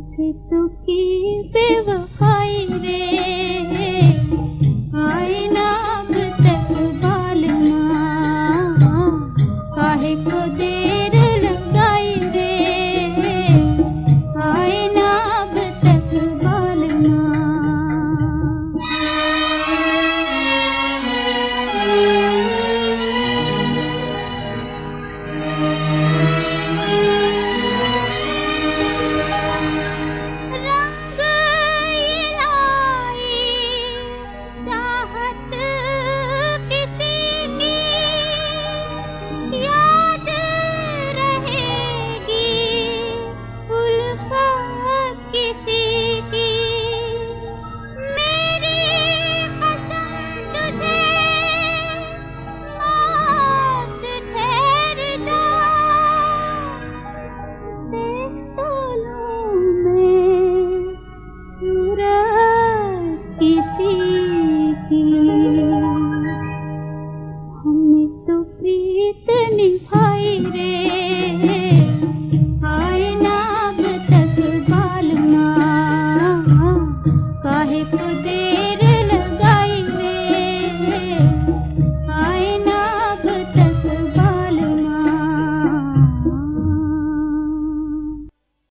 काहे को है